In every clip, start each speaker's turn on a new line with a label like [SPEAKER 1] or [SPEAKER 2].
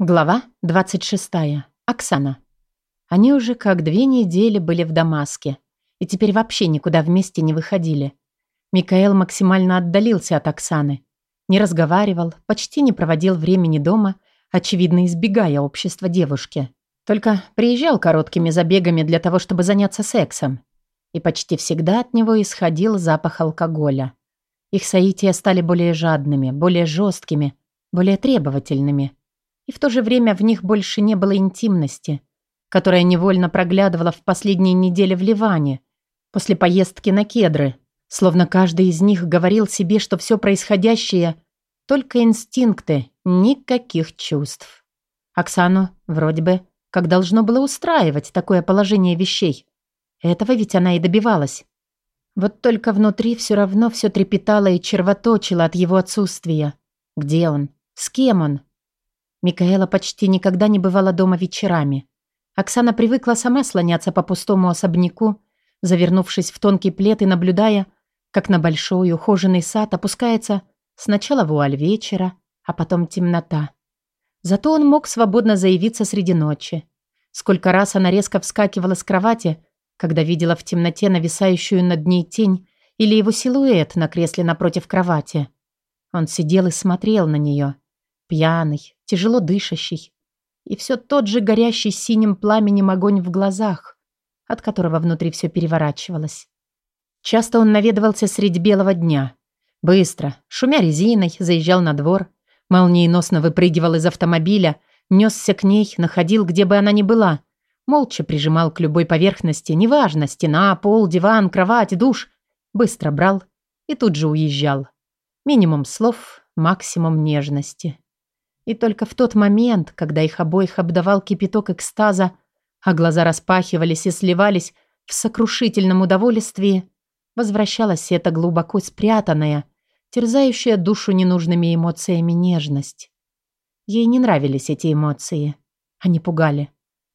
[SPEAKER 1] Глава 26. Оксана. Они уже как две недели были в Дамаске и теперь вообще никуда вместе не выходили. Микаэл максимально отдалился от Оксаны. Не разговаривал, почти не проводил времени дома, очевидно избегая общества девушки. Только приезжал короткими забегами для того, чтобы заняться сексом. И почти всегда от него исходил запах алкоголя. Их соития стали более жадными, более жесткими, более требовательными – и в то же время в них больше не было интимности, которая невольно проглядывала в последние недели в Ливане, после поездки на кедры, словно каждый из них говорил себе, что все происходящее – только инстинкты, никаких чувств. Оксану, вроде бы, как должно было устраивать такое положение вещей. Этого ведь она и добивалась. Вот только внутри все равно все трепетало и червоточило от его отсутствия. Где он? С кем он? Микаэла почти никогда не бывала дома вечерами. Оксана привыкла сама слоняться по пустому особняку, завернувшись в тонкий плед и наблюдая, как на большой ухоженный сад опускается сначала вуаль вечера, а потом темнота. Зато он мог свободно заявиться среди ночи. Сколько раз она резко вскакивала с кровати, когда видела в темноте нависающую над ней тень или его силуэт на кресле напротив кровати. Он сидел и смотрел на нее, пьяный, тяжело дышащий. И все тот же горящий синим пламенем огонь в глазах, от которого внутри все переворачивалось. Часто он наведывался средь белого дня. Быстро, шумя резиной, заезжал на двор, молниеносно выпрыгивал из автомобиля, несся к ней, находил, где бы она ни была, молча прижимал к любой поверхности, неважно, стена, пол, диван, кровать, душ, быстро брал и тут же уезжал. Минимум слов, максимум нежности. И только в тот момент, когда их обоих обдавал кипяток экстаза, а глаза распахивались и сливались в сокрушительном удовольствии, возвращалась эта глубоко спрятанная, терзающая душу ненужными эмоциями нежность. Ей не нравились эти эмоции. Они пугали.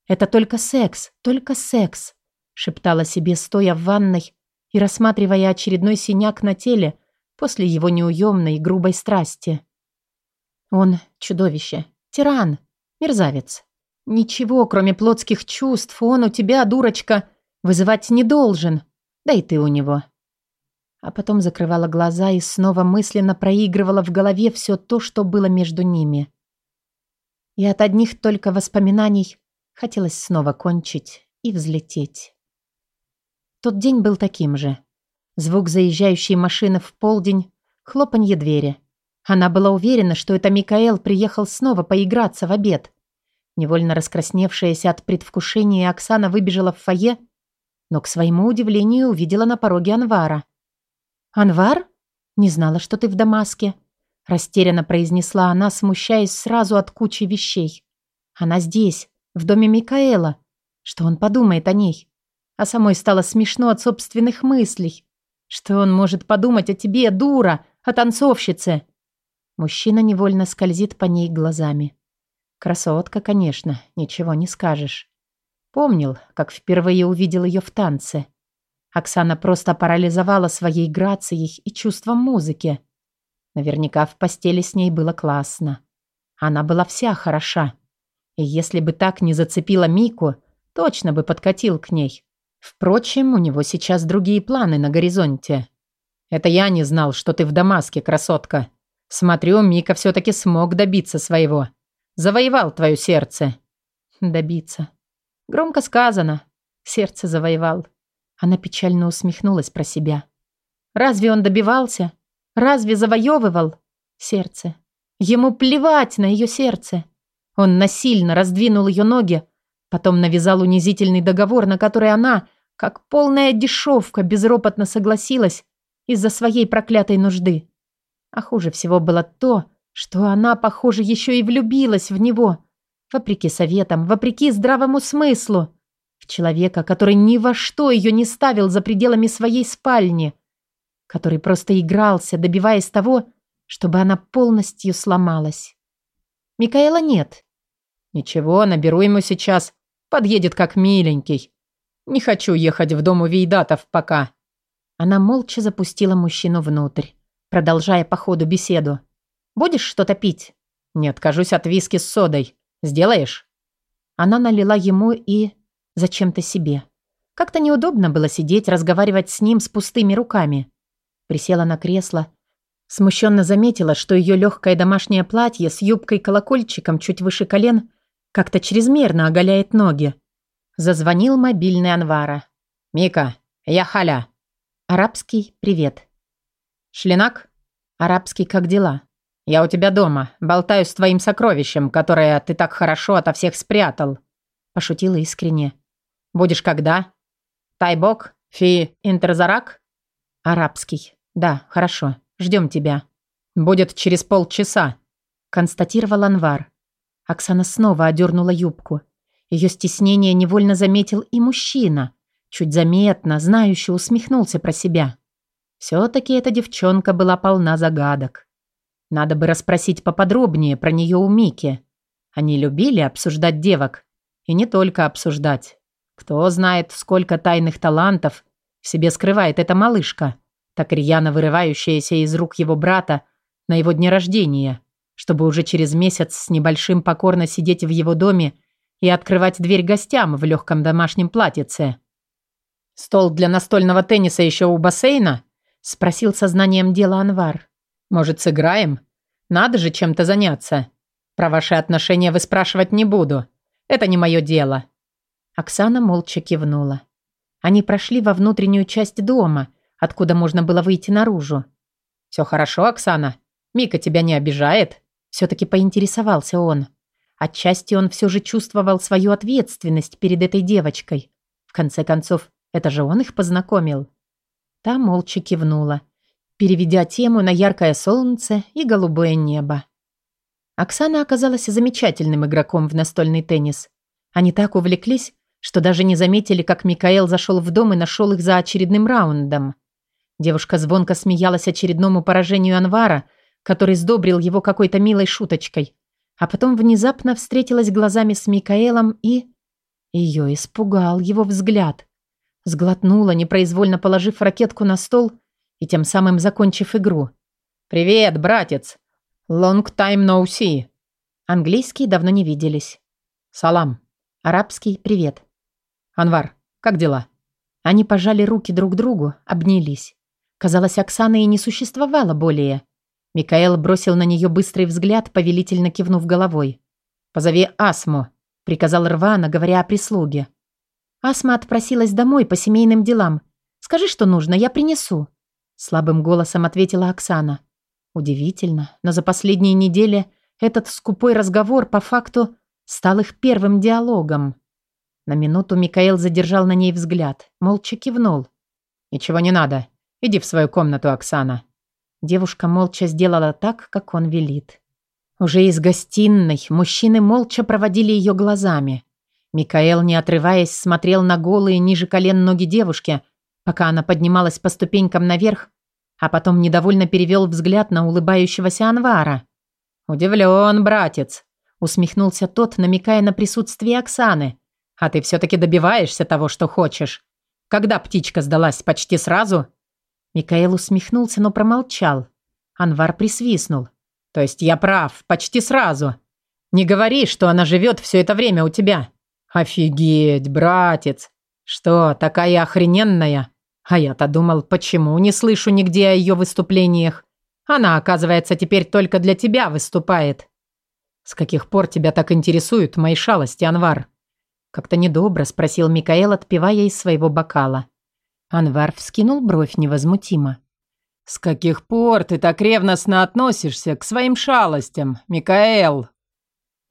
[SPEAKER 1] «Это только секс, только секс», шептала себе, стоя в ванной и рассматривая очередной синяк на теле после его неуемной и грубой страсти. Он чудовище, тиран, мерзавец. Ничего, кроме плотских чувств, он у тебя, дурочка, вызывать не должен. Да и ты у него. А потом закрывала глаза и снова мысленно проигрывала в голове все то, что было между ними. И от одних только воспоминаний хотелось снова кончить и взлететь. Тот день был таким же. Звук заезжающей машины в полдень, хлопанье двери — она была уверена, что это Микаэл приехал снова поиграться в обед. Невольно раскрасневшаяся от предвкушения, Оксана выбежала в фойе, но, к своему удивлению, увидела на пороге Анвара. «Анвар? Не знала, что ты в Дамаске», – растерянно произнесла она, смущаясь сразу от кучи вещей. «Она здесь, в доме Микаэла. Что он подумает о ней?» А самой стало смешно от собственных мыслей. Что он может подумать о тебе, дура, о танцовщице? Мужчина невольно скользит по ней глазами. Красотка, конечно, ничего не скажешь. Помнил, как впервые увидел ее в танце. Оксана просто парализовала своей грацией и чувством музыки. Наверняка в постели с ней было классно. Она была вся хороша. И если бы так не зацепила Мику, точно бы подкатил к ней. Впрочем, у него сейчас другие планы на горизонте. «Это я не знал, что ты в Дамаске, красотка», Смотрю, Мика все-таки смог добиться своего. Завоевал твое сердце. Добиться. Громко сказано. Сердце завоевал. Она печально усмехнулась про себя. Разве он добивался? Разве завоевывал? Сердце. Ему плевать на ее сердце. Он насильно раздвинул ее ноги, потом навязал унизительный договор, на который она, как полная дешевка, безропотно согласилась из-за своей проклятой нужды. А хуже всего было то, что она, похоже, еще и влюбилась в него. Вопреки советам, вопреки здравому смыслу. В человека, который ни во что ее не ставил за пределами своей спальни. Который просто игрался, добиваясь того, чтобы она полностью сломалась. Микаэла нет. Ничего, наберу ему сейчас. Подъедет как миленький. Не хочу ехать в дом у Вейдатов пока. Она молча запустила мужчину внутрь продолжая по ходу беседу. «Будешь что-то пить?» «Не откажусь от виски с содой.
[SPEAKER 2] Сделаешь?»
[SPEAKER 1] Она налила ему и... зачем-то себе. Как-то неудобно было сидеть, разговаривать с ним с пустыми руками. Присела на кресло. Смущенно заметила, что ее легкое домашнее платье с юбкой-колокольчиком чуть выше колен как-то чрезмерно оголяет ноги. Зазвонил мобильный Анвара.
[SPEAKER 2] «Мика, я Халя».
[SPEAKER 1] Арабский «Привет».
[SPEAKER 2] «Шлинак?»
[SPEAKER 1] Арабский «Как дела?»
[SPEAKER 2] «Я у тебя дома. Болтаю с твоим сокровищем, которое ты так хорошо ото всех спрятал».
[SPEAKER 1] Пошутила искренне.
[SPEAKER 2] «Будешь когда?» «Тайбок? Фи Интерзарак?»
[SPEAKER 1] «Арабский. Да, хорошо. Ждем тебя».
[SPEAKER 2] «Будет через полчаса», –
[SPEAKER 1] констатировал Анвар. Оксана снова одернула юбку. Ее стеснение невольно заметил и мужчина. Чуть заметно, знающий, усмехнулся про себя. Все-таки эта девчонка была полна загадок. Надо бы расспросить поподробнее про нее у Мики. Они любили обсуждать девок. И не только обсуждать. Кто знает, сколько тайных талантов в себе скрывает эта малышка, так рьяно вырывающаяся из рук его брата на его дне рождения, чтобы уже через месяц с небольшим покорно сидеть в его доме и открывать дверь гостям в легком домашнем платьице.
[SPEAKER 2] «Стол для настольного тенниса еще у бассейна?» – спросил сознанием дела Анвар. Может, сыграем? Надо же чем-то заняться. Про ваши отношения вы спрашивать не буду. Это не мое дело».
[SPEAKER 1] Оксана молча кивнула. Они прошли во внутреннюю часть дома, откуда можно было выйти наружу.
[SPEAKER 2] «Все хорошо, Оксана? Мика тебя не обижает?»
[SPEAKER 1] Все-таки поинтересовался он. Отчасти он все же чувствовал свою ответственность перед этой девочкой. В конце концов, это же он их познакомил. Та молча кивнула переведя тему на яркое солнце и голубое небо. Оксана оказалась замечательным игроком в настольный теннис. Они так увлеклись, что даже не заметили, как Микаэл зашел в дом и нашел их за очередным раундом. Девушка звонко смеялась очередному поражению Анвара, который сдобрил его какой-то милой шуточкой, а потом внезапно встретилась глазами с Микаэлом и... Ее испугал его взгляд. Сглотнула, непроизвольно положив ракетку на стол и тем самым закончив игру.
[SPEAKER 2] «Привет, братец! Long time no see!»
[SPEAKER 1] Английский давно не виделись.
[SPEAKER 2] «Салам!»
[SPEAKER 1] Арабский «Привет!»
[SPEAKER 2] «Анвар, как дела?»
[SPEAKER 1] Они пожали руки друг другу, обнялись. Казалось, Оксаны и не существовало более. Микаэл бросил на нее быстрый взгляд, повелительно кивнув головой.
[SPEAKER 2] «Позови Асму», — приказал Рвана, говоря о прислуге.
[SPEAKER 1] Асма отпросилась домой по семейным делам. «Скажи, что нужно, я принесу». Слабым голосом ответила Оксана. Удивительно, но за последние недели этот скупой разговор по факту стал их первым диалогом. На минуту Микаэл задержал на ней взгляд, молча кивнул.
[SPEAKER 2] «Ничего не надо. Иди в свою комнату, Оксана».
[SPEAKER 1] Девушка молча сделала так, как он велит. Уже из гостиной мужчины молча проводили ее глазами. Микаэл, не отрываясь, смотрел на голые ниже колен ноги девушки, пока она поднималась по ступенькам наверх, а потом недовольно перевел взгляд на улыбающегося Анвара.
[SPEAKER 2] «Удивлен, братец», —
[SPEAKER 1] усмехнулся тот, намекая на присутствие Оксаны.
[SPEAKER 2] «А ты все-таки добиваешься того, что хочешь. Когда птичка сдалась, почти сразу?»
[SPEAKER 1] Микаэл усмехнулся, но промолчал. Анвар присвистнул.
[SPEAKER 2] «То есть я прав, почти сразу. Не говори, что она живет все это время у тебя. Офигеть, братец! Что, такая охрененная?» А я-то думал, почему не слышу нигде о ее выступлениях. Она, оказывается, теперь только для тебя выступает. С каких пор тебя так интересуют мои шалости, Анвар?
[SPEAKER 1] Как-то недобро спросил Микаэл, отпивая из своего бокала. Анвар вскинул бровь невозмутимо.
[SPEAKER 2] «С каких пор ты так ревностно относишься к своим шалостям, Микаэл?»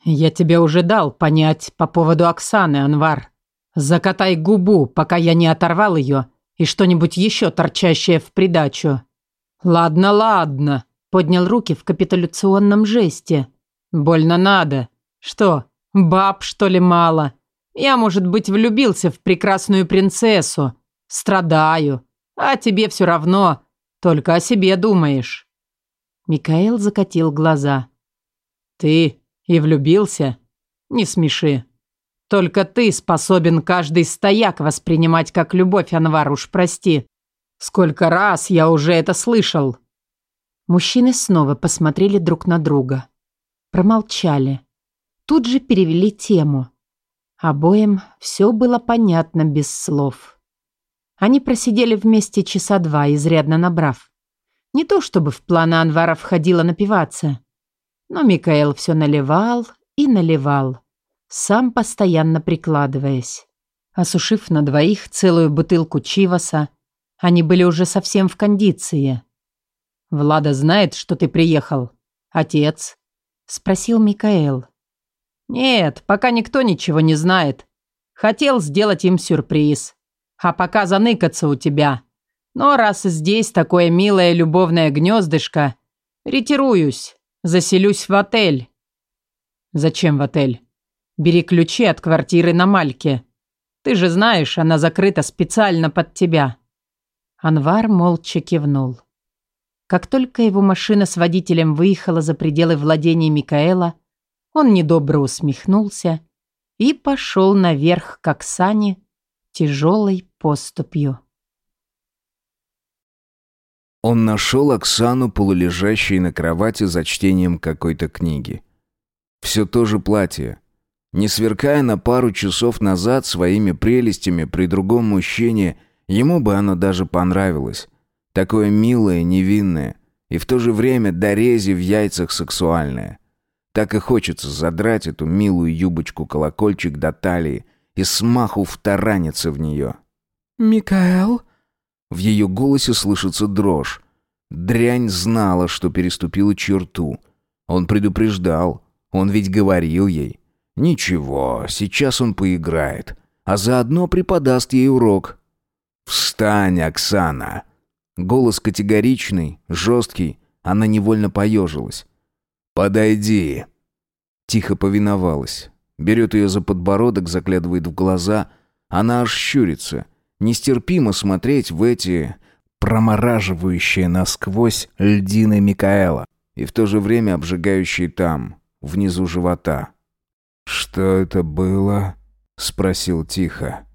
[SPEAKER 2] «Я тебе уже дал понять по поводу Оксаны, Анвар. Закатай губу, пока я не оторвал ее и что-нибудь еще торчащее в придачу. Ладно, ладно, поднял руки в капитуляционном жесте. Больно надо. Что, баб, что ли, мало? Я, может быть, влюбился в прекрасную принцессу. Страдаю. А тебе все равно. Только о себе думаешь.
[SPEAKER 1] Микаэл закатил глаза.
[SPEAKER 2] Ты и влюбился? Не смеши. Только ты способен каждый стояк воспринимать как любовь, Анвар, уж прости. Сколько раз я уже это слышал!»
[SPEAKER 1] Мужчины снова посмотрели друг на друга. Промолчали. тут же перевели тему. Обоим все было понятно без слов. Они просидели вместе часа два, изрядно набрав. Не то чтобы в планы Анвара входило напиваться, но Микаэл все наливал и наливал, сам постоянно прикладываясь. Осушив на двоих целую бутылку чиваса, они были уже совсем в кондиции.
[SPEAKER 2] «Влада знает, что ты приехал? Отец?»
[SPEAKER 1] — спросил Микаэл.
[SPEAKER 2] «Нет, пока никто ничего не знает. Хотел сделать им сюрприз. А пока заныкаться у тебя. Но раз здесь такое милое любовное гнездышко, ретируюсь, заселюсь в отель». «Зачем в отель? Бери ключи от квартиры на Мальке. Ты же знаешь, она закрыта специально под тебя».
[SPEAKER 1] Анвар молча кивнул. Как только его машина с водителем выехала за пределы владений Микаэла, он недобро усмехнулся и пошел наверх к Оксане тяжелой поступью.
[SPEAKER 3] Он нашел Оксану, полулежащей на кровати за чтением какой-то книги. Все то же платье. Не сверкая на пару часов назад своими прелестями при другом мужчине, ему бы оно даже понравилось. Такое милое, невинное и в то же время дорези в яйцах сексуальное. Так и хочется задрать эту милую юбочку-колокольчик до талии и смаху втараниться в нее.
[SPEAKER 4] «Микаэл?»
[SPEAKER 3] В ее голосе слышится дрожь. Дрянь знала, что переступила черту. Он предупреждал. Он ведь говорил ей. Ничего, сейчас он поиграет. А заодно преподаст ей урок. «Встань, Оксана!» Голос категоричный, жесткий. Она невольно поежилась. «Подойди!» Тихо повиновалась. Берет ее за подбородок, заглядывает в глаза. Она аж щурится. Нестерпимо смотреть в эти промораживающие насквозь льдины Микаэла и в то же время обжигающие там, внизу живота. «Что это было?» — спросил тихо.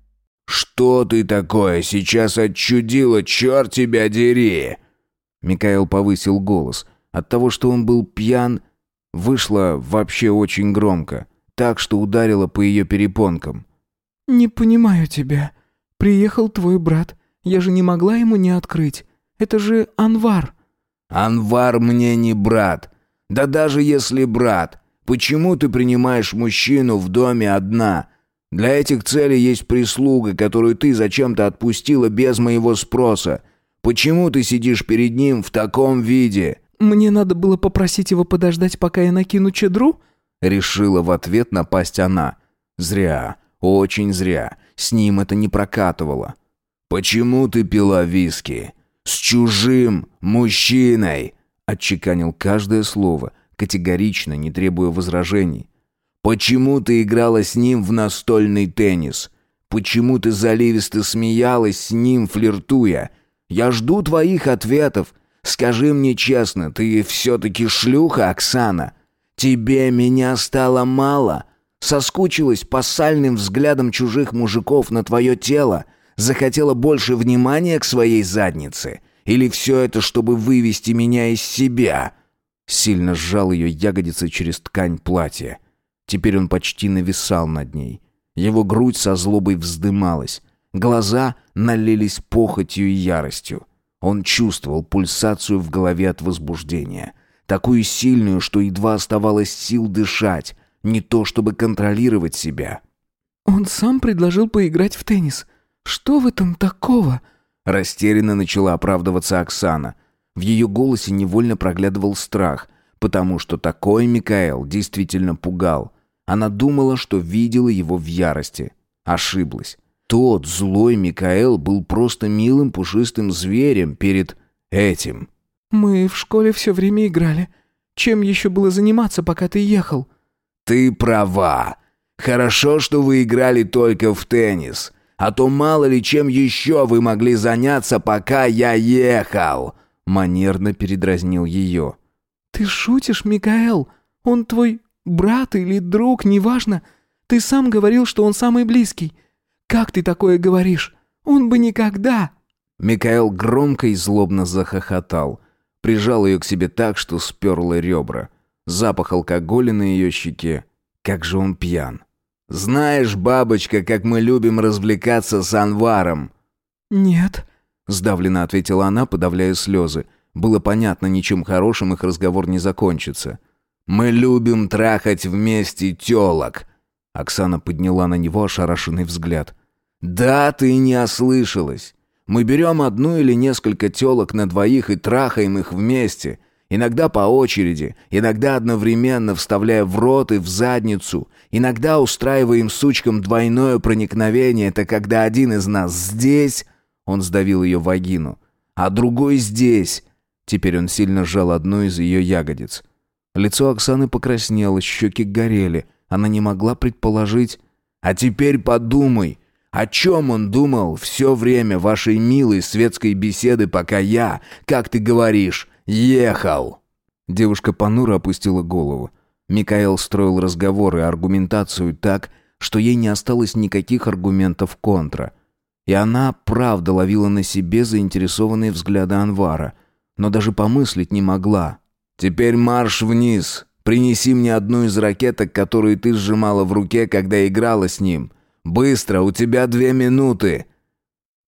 [SPEAKER 3] «Что ты такое сейчас отчудила, черт тебя дери!» Микаэл повысил голос. От того, что он был пьян, вышло вообще очень громко, так что ударило по ее перепонкам.
[SPEAKER 4] «Не понимаю тебя. Приехал твой брат. Я же не могла ему не открыть. Это же Анвар».
[SPEAKER 3] «Анвар мне не брат. Да даже если брат, почему ты принимаешь мужчину в доме одна? Для этих целей есть прислуга, которую ты зачем-то отпустила без моего спроса. Почему ты сидишь перед ним в таком виде?»
[SPEAKER 4] «Мне надо было попросить его подождать, пока я накину чедру?»
[SPEAKER 3] Решила в ответ напасть она. «Зря, очень зря. С ним это не прокатывало». «Почему ты пила виски? С чужим мужчиной!» Отчеканил каждое слово, категорично, не требуя возражений. Почему ты играла с ним в настольный теннис? Почему ты заливисто смеялась с ним, флиртуя? Я жду твоих ответов. Скажи мне честно, ты все-таки шлюха, Оксана? Тебе меня стало мало? Соскучилась по сальным взглядам чужих мужиков на твое тело? Захотела больше внимания к своей заднице? Или все это, чтобы вывести меня из себя?» Сильно сжал ее ягодицы через ткань платья. Теперь он почти нависал над ней. Его грудь со злобой вздымалась. Глаза налились похотью и яростью. Он чувствовал пульсацию в голове от возбуждения. Такую сильную, что едва оставалось сил дышать. Не то, чтобы контролировать себя.
[SPEAKER 4] «Он сам предложил поиграть в теннис. Что в этом такого?»
[SPEAKER 3] Растерянно начала оправдываться Оксана. В ее голосе невольно проглядывал страх, потому что такой Микаэл действительно пугал. Она думала, что видела его в ярости. Ошиблась. Тот злой Микаэл был просто милым пушистым зверем перед этим.
[SPEAKER 4] «Мы в школе все время играли. Чем еще было заниматься, пока ты ехал?»
[SPEAKER 3] «Ты права. Хорошо, что вы играли только в теннис. А то мало ли чем еще вы могли заняться, пока я ехал!» Манерно передразнил ее.
[SPEAKER 4] «Ты шутишь, Микаэл? Он твой брат или друг, неважно. Ты сам говорил, что он самый близкий. Как ты такое говоришь? Он бы никогда...»
[SPEAKER 3] Микаэл громко и злобно захохотал. Прижал ее к себе так, что сперла ребра. Запах алкоголя на ее щеке Как же он пьян. «Знаешь, бабочка, как мы любим развлекаться с Анваром?»
[SPEAKER 4] «Нет», —
[SPEAKER 3] сдавленно ответила она, подавляя слезы. Было понятно, ничем хорошим их разговор не закончится. «Мы любим трахать вместе тёлок!» Оксана подняла на него ошарашенный взгляд. «Да, ты не ослышалась. Мы берем одну или несколько тёлок на двоих и трахаем их вместе. Иногда по очереди, иногда одновременно вставляя в рот и в задницу. Иногда устраиваем сучкам двойное проникновение, это когда один из нас здесь...» Он сдавил ее вагину. «А другой здесь...» Теперь он сильно сжал одну из ее ягодиц. Лицо Оксаны покраснело, щеки горели. Она не могла предположить... «А теперь подумай, о чем он думал все время вашей милой светской беседы, пока я, как ты говоришь, ехал?» Девушка понуро опустила голову. Микаэл строил разговоры и аргументацию так, что ей не осталось никаких аргументов контра. И она, правда, ловила на себе заинтересованные взгляды Анвара, но даже помыслить не могла. «Теперь марш вниз!» Принеси мне одну из ракеток, которую ты сжимала в руке, когда играла с ним. Быстро, у тебя две минуты!»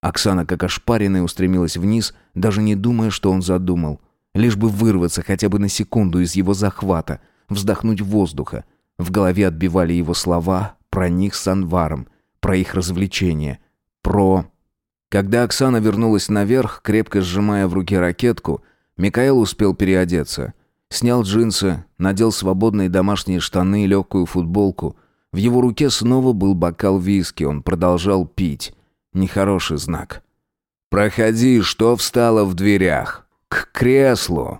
[SPEAKER 3] Оксана, как ошпаренная, устремилась вниз, даже не думая, что он задумал. Лишь бы вырваться хотя бы на секунду из его захвата, вздохнуть воздуха. В голове отбивали его слова про них с Анваром, про их развлечения, про... Когда Оксана вернулась наверх, крепко сжимая в руке ракетку, Микаэл успел переодеться — Снял джинсы, надел свободные домашние штаны и легкую футболку. В его руке снова был бокал виски, он продолжал пить. Нехороший знак. «Проходи, что встала в дверях? К креслу!»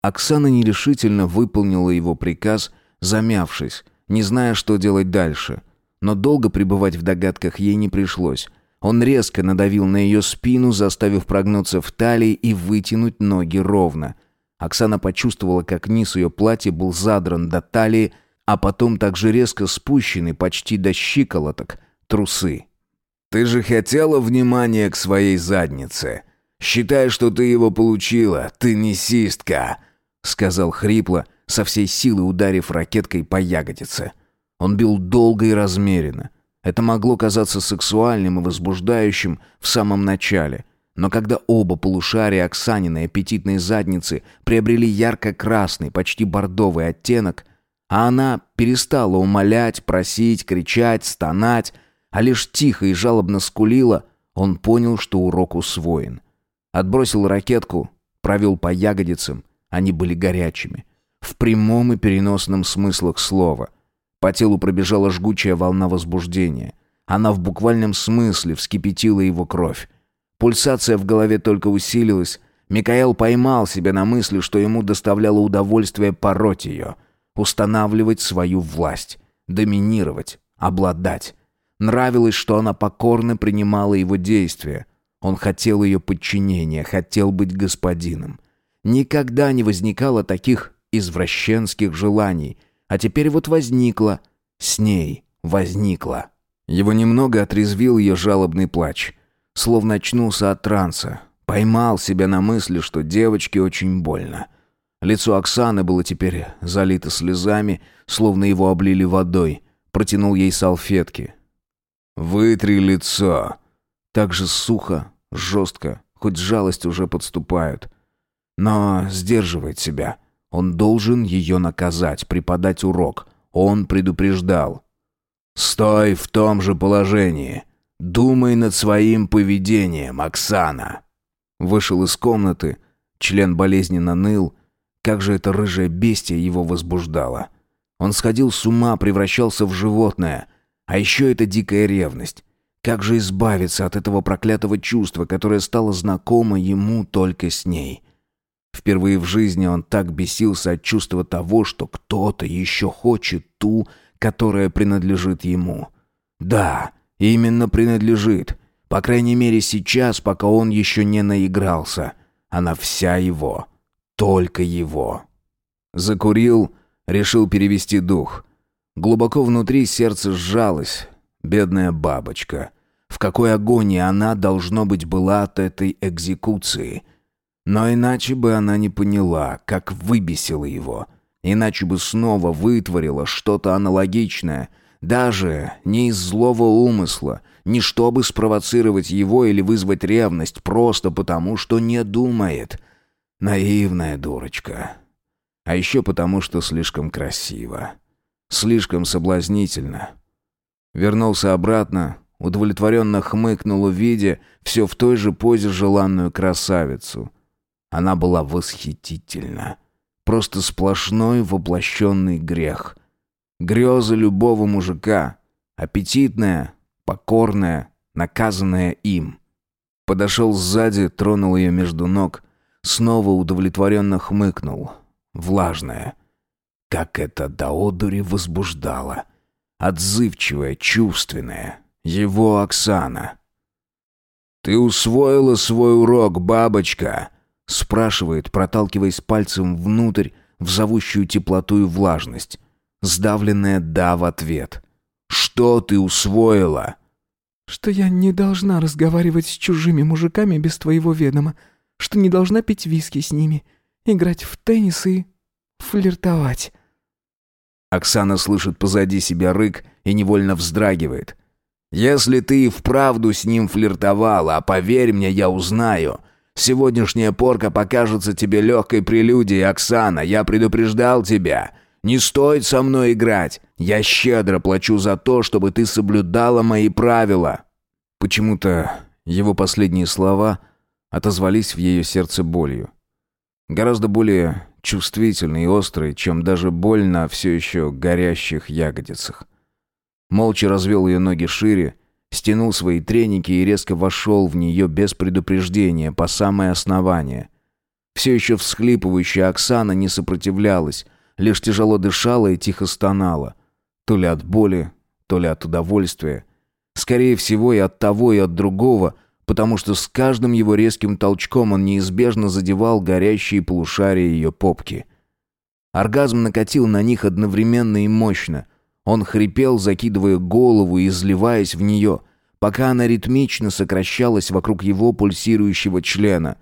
[SPEAKER 3] Оксана нерешительно выполнила его приказ, замявшись, не зная, что делать дальше. Но долго пребывать в догадках ей не пришлось. Он резко надавил на ее спину, заставив прогнуться в талии и вытянуть ноги ровно. Оксана почувствовала, как низ ее платья был задран до талии, а потом также резко спущены почти до щиколоток трусы. «Ты же хотела внимания к своей заднице. Считай, что ты его получила, ты несистка», — сказал хрипло, со всей силы ударив ракеткой по ягодице. Он бил долго и размеренно. Это могло казаться сексуальным и возбуждающим в самом начале — но когда оба полушария Оксаниной аппетитной задницы приобрели ярко-красный, почти бордовый оттенок, а она перестала умолять, просить, кричать, стонать, а лишь тихо и жалобно скулила, он понял, что урок усвоен. Отбросил ракетку, провел по ягодицам, они были горячими. В прямом и переносном смыслах слова. По телу пробежала жгучая волна возбуждения. Она в буквальном смысле вскипятила его кровь. Пульсация в голове только усилилась. Микаэл поймал себя на мысли, что ему доставляло удовольствие пороть ее, устанавливать свою власть, доминировать, обладать. Нравилось, что она покорно принимала его действия. Он хотел ее подчинения, хотел быть господином. Никогда не возникало таких извращенских желаний, а теперь вот возникло, с ней возникло. Его немного отрезвил ее жалобный плач — словно очнулся от транса. Поймал себя на мысли, что девочке очень больно. Лицо Оксаны было теперь залито слезами, словно его облили водой. Протянул ей салфетки. «Вытри лицо!» Так же сухо, жестко, хоть жалость уже подступают. Но сдерживает себя. Он должен ее наказать, преподать урок. Он предупреждал. «Стой в том же положении!» Думай над своим поведением, Оксана. Вышел из комнаты, член болезненно ныл. Как же это рыжее бестие его возбуждало. Он сходил с ума, превращался в животное. А еще это дикая ревность. Как же избавиться от этого проклятого чувства, которое стало знакомо ему только с ней? Впервые в жизни он так бесился от чувства того, что кто-то еще хочет ту, которая принадлежит ему. Да, Именно принадлежит. По крайней мере сейчас, пока он еще не наигрался. Она вся его. Только его. Закурил, решил перевести дух. Глубоко внутри сердце сжалось. Бедная бабочка. В какой агонии она, должно быть, была от этой экзекуции. Но иначе бы она не поняла, как выбесила его. иначе бы снова вытворила что-то аналогичное, даже не из злого умысла, не чтобы спровоцировать его или вызвать ревность, просто потому, что не думает. Наивная дурочка. А еще потому, что слишком красиво. Слишком соблазнительно. Вернулся обратно, удовлетворенно хмыкнул, увидя все в той же позе желанную красавицу. Она была восхитительна. Просто сплошной воплощенный грех. Грезы любого мужика. Аппетитная, покорная, наказанная им. Подошел сзади, тронул ее между ног, снова удовлетворенно хмыкнул. Влажная. Как это до одури возбуждало. Отзывчивая, чувственная. Его Оксана. «Ты усвоила свой урок, бабочка?» Спрашивает, проталкиваясь пальцем внутрь в зовущую теплоту и влажность. Сдавленная «да» в ответ. «Что ты усвоила?»
[SPEAKER 4] «Что я не должна разговаривать с чужими мужиками без твоего ведома, что не должна пить виски с ними, играть в теннис и флиртовать».
[SPEAKER 3] Оксана слышит позади себя рык и невольно вздрагивает. «Если ты и вправду с ним флиртовала, а поверь мне, я узнаю. Сегодняшняя порка покажется тебе легкой прелюдией, Оксана, я предупреждал тебя. Не стоит со мной играть. Я щедро плачу за то, чтобы ты соблюдала мои правила». Почему-то его последние слова отозвались в ее сердце болью. Гораздо более чувствительный и острый, чем даже боль на все еще горящих ягодицах. Молча развел ее ноги шире, стянул свои треники и резко вошел в нее без предупреждения по самое основание. Все еще всхлипывающая Оксана не сопротивлялась, лишь тяжело дышала и тихо стонала. То ли от боли, то ли от удовольствия. Скорее всего и от того, и от другого, потому что с каждым его резким толчком он неизбежно задевал горящие полушария ее попки. Оргазм накатил на них одновременно и мощно. Он хрипел, закидывая голову и изливаясь в нее, пока она ритмично сокращалась вокруг его пульсирующего члена.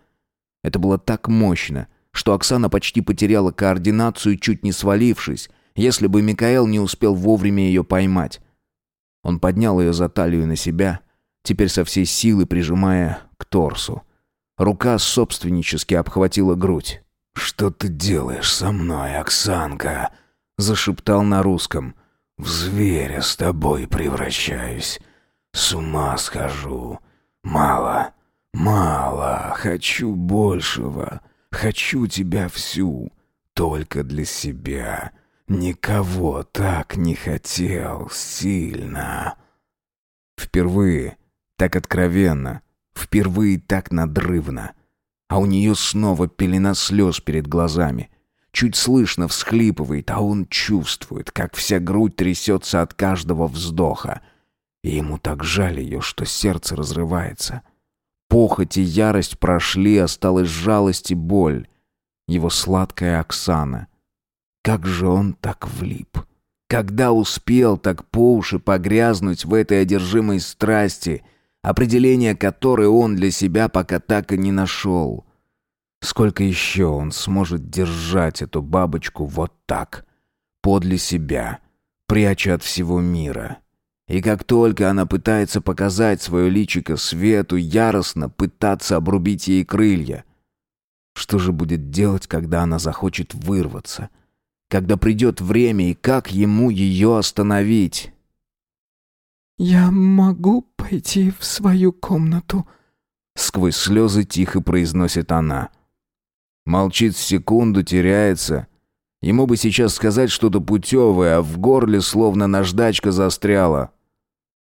[SPEAKER 3] Это было так мощно, что Оксана почти потеряла координацию, чуть не свалившись, если бы Микаэл не успел вовремя ее поймать. Он поднял ее за талию на себя — теперь со всей силы прижимая к торсу. Рука собственнически обхватила грудь. «Что ты делаешь со мной, Оксанка?» Зашептал на русском. «В зверя с тобой превращаюсь. С ума схожу. Мало, мало. Хочу большего. Хочу тебя всю. Только для себя. Никого так не хотел сильно». Впервые так откровенно, впервые так надрывно. А у нее снова пелена слез перед глазами. Чуть слышно всхлипывает, а он чувствует, как вся грудь трясется от каждого вздоха. И ему так жаль ее, что сердце разрывается. Похоть и ярость прошли, осталась жалость и боль. Его сладкая Оксана. Как же он так влип? Когда успел так по уши погрязнуть в этой одержимой страсти, определение которой он для себя пока так и не нашел. Сколько еще он сможет держать эту бабочку вот так, подле себя, пряча от всего мира? И как только она пытается показать свое личико свету, яростно пытаться обрубить ей крылья. Что же будет делать, когда она захочет вырваться? Когда придет время, и как ему ее остановить?
[SPEAKER 4] «Я могу пойти в свою комнату?»
[SPEAKER 3] Сквозь слезы тихо произносит она. Молчит секунду, теряется. Ему бы сейчас сказать что-то путевое, а в горле словно наждачка застряла.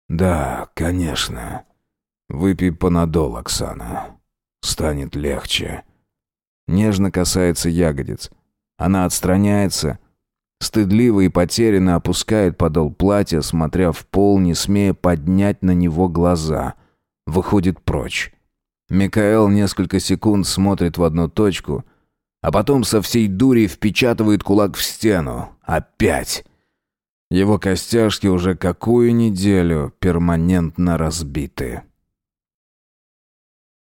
[SPEAKER 3] «Да, конечно. Выпей панадол, Оксана. Станет легче». Нежно касается ягодиц. Она отстраняется, Стыдливо и потерянно опускает подол платья, смотря в пол, не смея поднять на него глаза. Выходит прочь. Микаэл несколько секунд смотрит в одну точку, а потом со всей дури впечатывает кулак в стену. Опять. Его костяшки уже какую неделю перманентно разбиты.